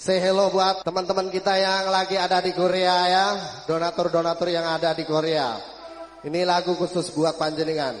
Say hello buat teman-teman kita yang lagi ada di Korea ya, donatur-donatur yang ada di Korea. Ini lagu khusus buat panjenengan.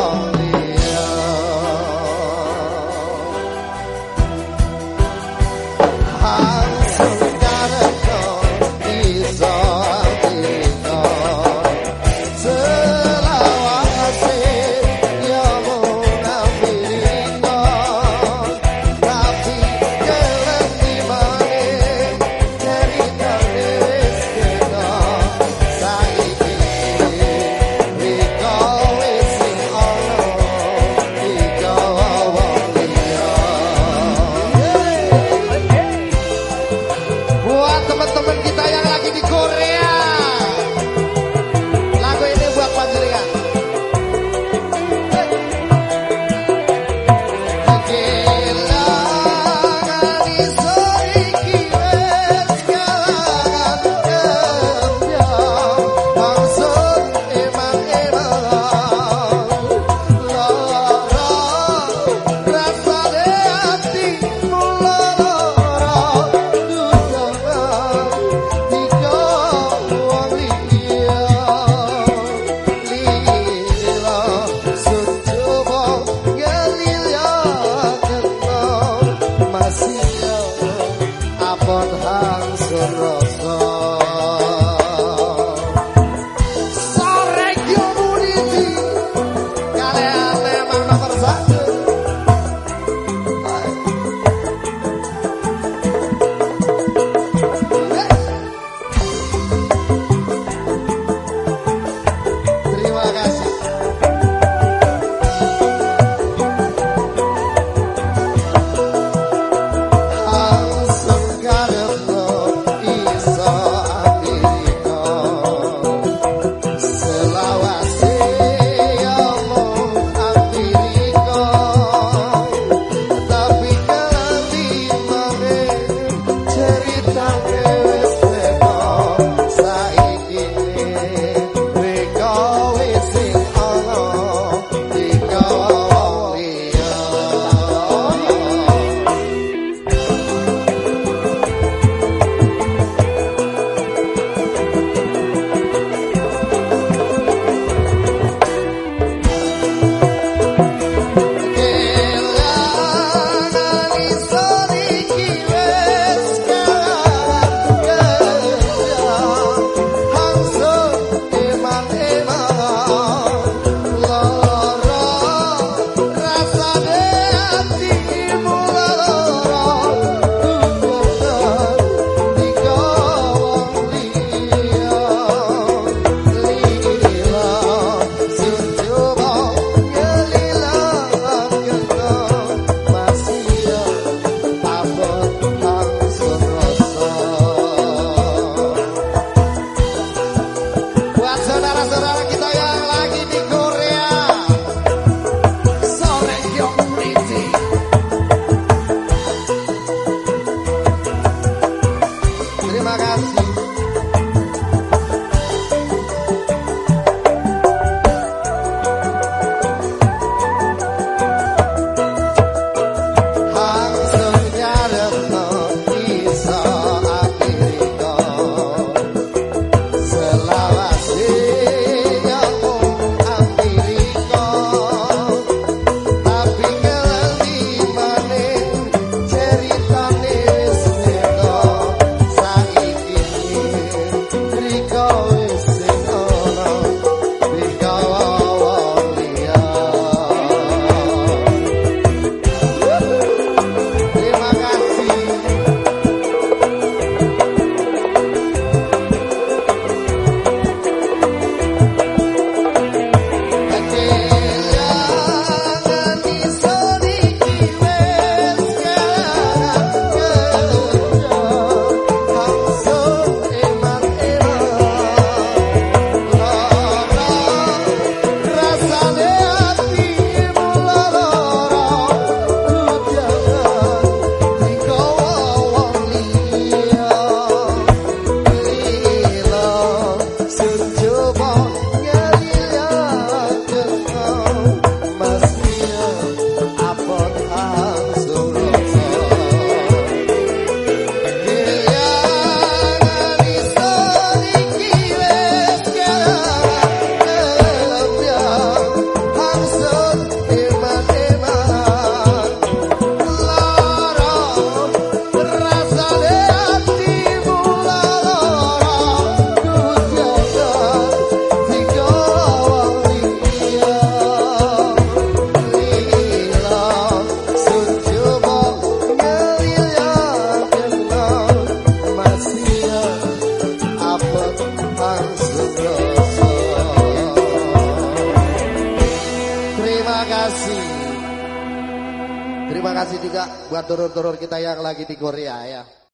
kasih juga buat turur-turur kita yang lagi di Korea ya.